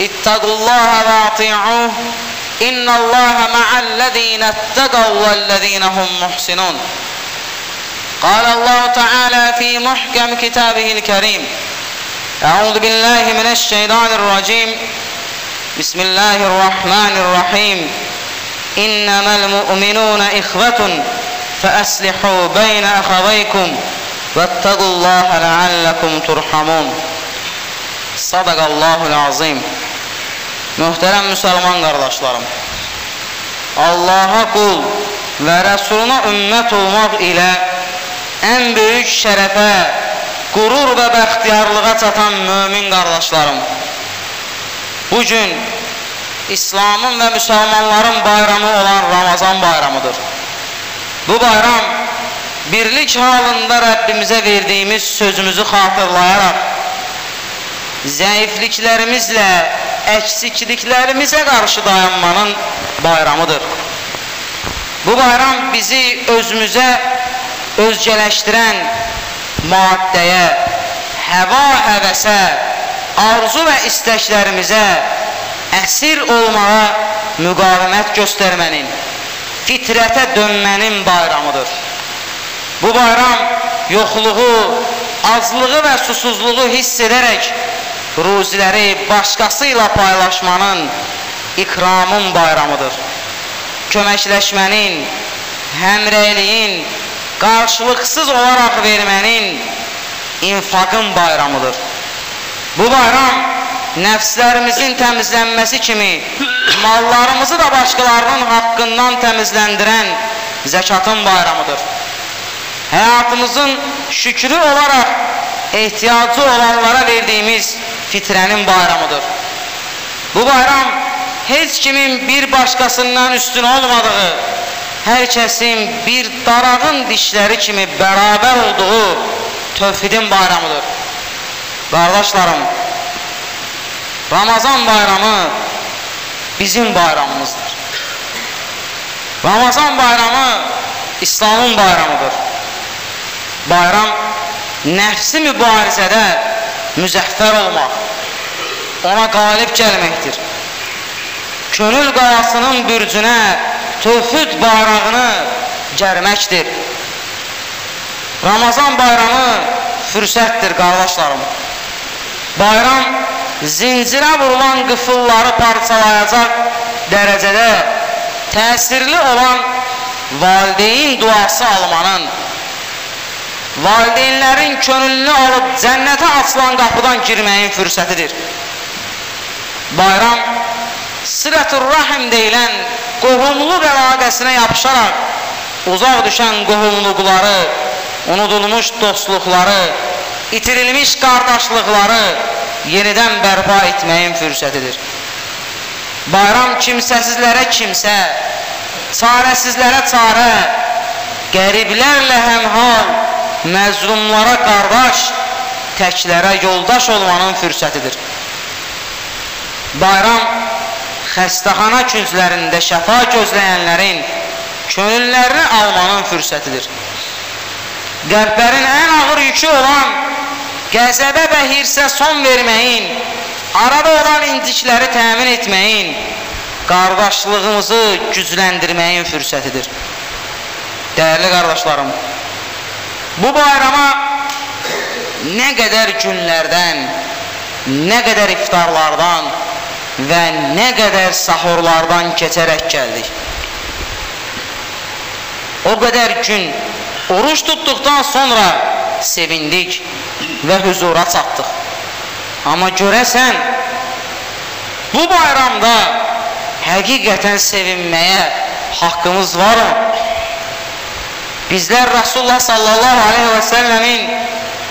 اتقوا الله واطيعوه. إن الله مع الذين اتقوا والذين هم محسنون. قال الله تعالى في محكم كتابه الكريم أعوذ بالله من الشيطان الرجيم. بسم الله الرحمن الرحيم. إنما المؤمنون إخوة فأصلحوا بين أخويكم واتقوا الله لعلكم ترحمون. صدق الله العظيم. Möhtərəm müsəlman qardaşlarım, Allaha qul və Rəsuluna ümmət olmaq ilə ən böyük şərəfə, qurur və bəxtiyarlığa çatan mömin qardaşlarım, bugün İslamın və müsəlmanların bayramı olan Ramazan bayramıdır. Bu bayram birlik halında Rəbbimizə verdiyimiz sözümüzü xatırlayaraq, zəifliklərimizlə əksikliklərimizə qarşı dayanmanın bayramıdır. Bu bayram bizi özümüzə özgələşdirən maddəyə, həva həvəsə, arzu və istəklərimizə əsir olmağa müqavimət göstərmənin, fitrətə dönmənin bayramıdır. Bu bayram yoxluğu, azlığı və susuzluğu hiss edərək ruziləri başqası ilə paylaşmanın, ikramın bayramıdır. Köməkləşmənin, həmrəyliyin, qarşılıqsız olaraq vermənin, infaqın bayramıdır. Bu bayram nəfslərimizin təmizlənməsi kimi mallarımızı da başqalarının haqqından təmizləndirən zəkatın bayramıdır. Həyatımızın şükrü olaraq ehtiyacı olanlara verdiyimiz fitrənin bayramıdır. Bu bayram heç kimin bir başqasından üstün olmadığı, hər kəsin bir darağın dişləri kimi bərabər olduğu tövhidin bayramıdır. Qardaşlarım, Ramazan bayramı bizim bayramımızdır. Ramazan bayramı İslamın bayramıdır. Bayram nəfsi mübarizədə müzəffər olmaq, ona qalib gəlməkdir. Könül qayasının bürcünə tövhid bayrağını gərməkdir. Ramazan bayramı fürsətdir, qardaşlarım. Bayram zincirə vurulan qıfılları parçalayacaq dərəcədə təsirli olan valideyn duası almanın, valideynlərin könüllü alıb cənnətə açılan qapıdan girməyin fürsətidir. Bayram, sirətur rahim deyilən qohumluq əlaqəsinə yapışaraq uzaq düşən qohumluqları, unudulmuş dostluqları, itirilmiş qardaşlıqları yenidən bərpa etməyin fürsətidir. Bayram kimsəsizlərə kimsə, çarəsizlərə çarə, qəriblərlə həmhal, məzlumlara qardaş, təklərə yoldaş olmanın fürsətidir. Bayram xəstəxana künclərində şəfa gözləyənlərin könüllərini almanın fürsətidir. Qəlblərin ən ağır yükü olan qəzəbə və hirsə son verməyin, arada olan incikləri təmin etməyin, qardaşlığımızı gücləndirməyin fürsətidir. Dəyərli qardaşlarım, bu bayrama nə qədər günlərdən, nə qədər iftarlardan və nə qədər sahurlardan keçərək gəldik. O qədər gün oruç tutduqdan sonra sevindik və huzura çatdıq. Amma görəsən, bu bayramda həqiqətən sevinməyə haqqımız varmı? Bizlər Rasulullah sallallahu aleyhi və səlləmin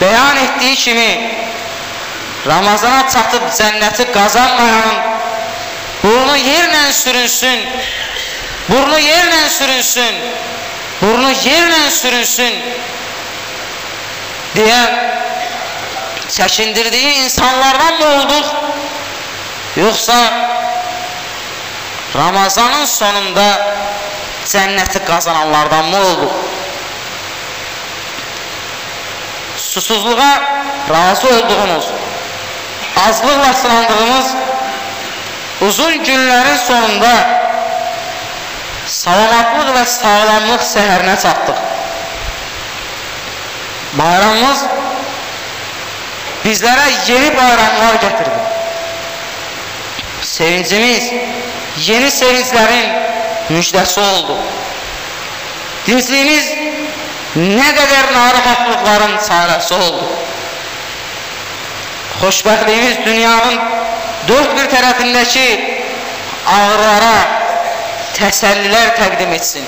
bəyan etdiyi kimi Ramazana çatıb cənnəti qazanmayanın burnu burnu yerlə sürünsün, burnu yerlə sürünsün, burnu yerlə sürünsün deyə çəkindirdiyi insanlardan mı olduq? Yoxsa Ramazanın sonunda cənnəti qazananlardan mı olduq? Susuzluğa razı olduğumuz, azlıqla sınandığımız uzun günlərin sonunda salamatlıq və sağlamlıq səhərinə çatdıq. Bayramımız bizlərə yeni bayramlar gətirdi. Sevincimiz yeni sevinclərin müjdəsi oldu. Dincliyimiz nə qədər narahatlıqların çarəsi oldu. Xoşbəxtliyimiz dünyanın dörd bir tərəfindəki ağrılara təsəllilər təqdim etsin.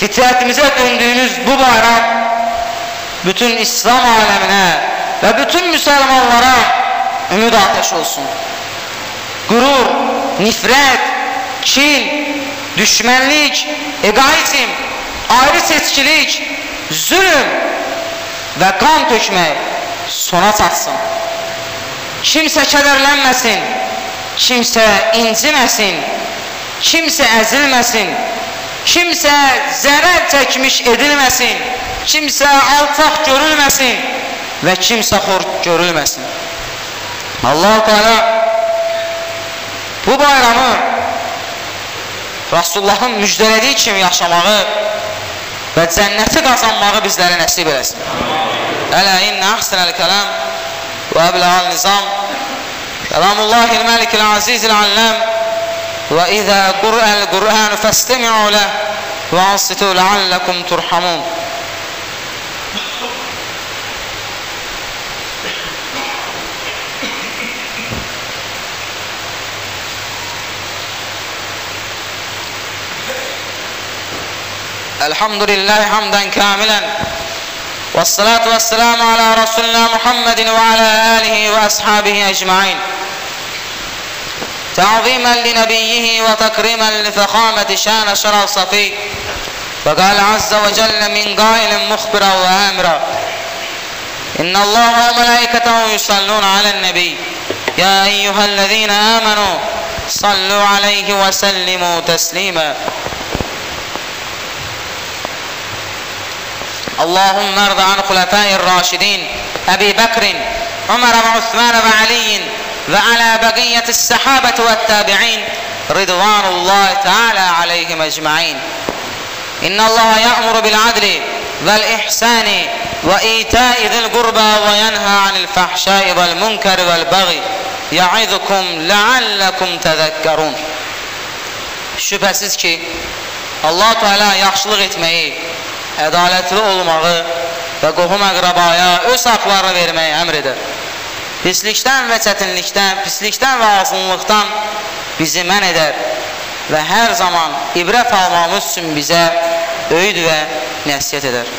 Fitrətimizə döndüyümüz bu bayram bütün İslam aləminə və bütün müsəlmanlara ümid ateş olsun. Qürur, nifrət, kin, düşmənlik, egoizm, ayrı seçkilik, zülüm və qan tökmək sona çatsın. Kimsə kədərlənməsin, kimsə inciməsin, kimsə əzilməsin, kimsə zərər çəkmiş edilməsin, kimsə alçaq görülməsin və kimsə xor görülməsin. Allah Teala bu bayramı Rasulullahın müjdələdiyi kimi yaşamağı və cənnəti qazanmağı bizlərə nəsib eləsin. Ələ innə əhsənəl kələm və əbləğəl nizam. Kələmullahil məlikil azizil alləm və izə qur'əl qur'an fəstəmi'u ləh və ansitu ləalləkum turhamun الحمد لله حمدا كاملا والصلاة والسلام على رسولنا محمد وعلى آله وأصحابه أجمعين. تعظيما لنبيه وتكريما لفخامة شان شرف صفي. فقال عز وجل من قائل مخبرا وآمرا إن الله وملائكته يصلون على النبي. يا أيها الذين آمنوا صلوا عليه وسلموا تسليما. اللهم ارض عن خلفاء الراشدين أبي بكر عمر وعثمان وعلي وعلى بقية السحابة والتابعين رضوان الله تعالى عليهم أجمعين. إن الله يأمر بالعدل والإحسان وإيتاء ذي القربى وينهى عن الفحشاء والمنكر والبغي يعظكم لعلكم تذكرون. Şübhəsiz ki, Allah Teala yaxşılıq etməyi, ədalətli olmağı və qohum əqrabaya öz haqlarını verməyi əmr edər. Pislikdən və çətinlikdən, pislikdən və azınlıqdan bizi mən edər və hər zaman ibrət almamız üçün bizə öyüd və nəsiyyət edər.